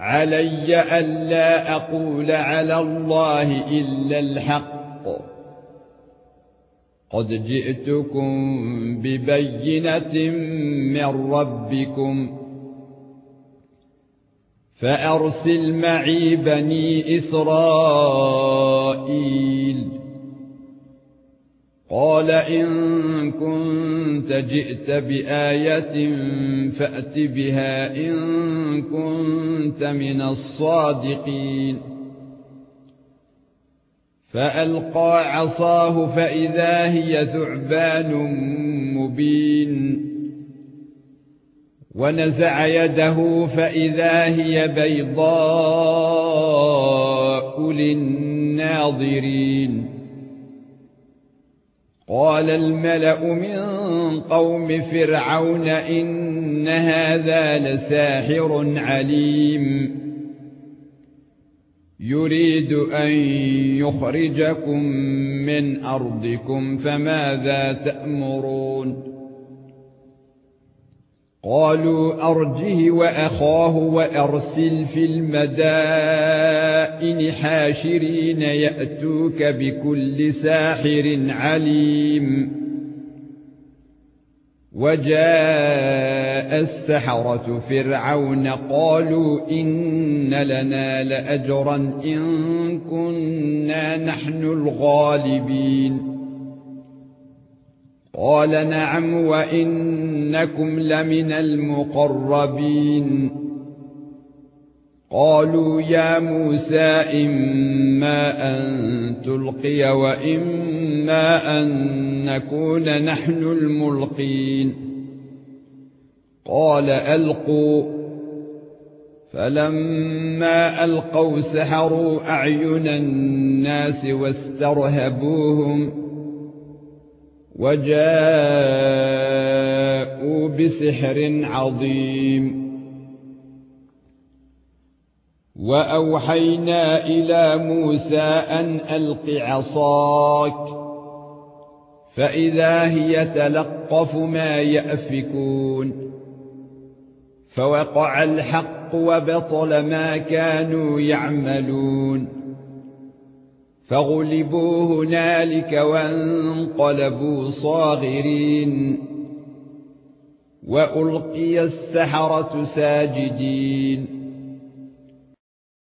علي الا أقول على الله إلا الحق. قد جئتكم ببينة من ربكم فأرسل معي بني إسرائيل قال إن كنت جئت بآية فأت بها إن كنت من الصادقين. فألقى عصاه فإذا هي ثعبان مبين. ونزع يده فإذا هي بيضاء للناظرين. قال الملأ من قوم فرعون إن هذا لساحر عليم. يريد أن يخرجكم من أرضكم فماذا تأمرون؟ قالوا أرجه وأخاه وأرسل في المدائن حاشرين يأتوك بكل ساحر عليم. وجاء السحرة فرعون قالوا إن لنا لأجرا إن كنا نحن الغالبين. قال نعم وإنكم لمن المقربين. قالوا يا موسى إما أن تلقي وإما أن نكون نحن الملقين. قال ألقوا. فلما ألقوا سحروا أعين الناس واسترهبوهم. وجاءوا بسحر عظيم. وأوحينا إلى موسى أن ألق عصاك فإذا هي تلقف ما يأفكون. فوقع الحق وبطل ما كانوا يعملون. فغلبوا هنالك وانقلبوا صاغرين. وألقي السحرة ساجدين.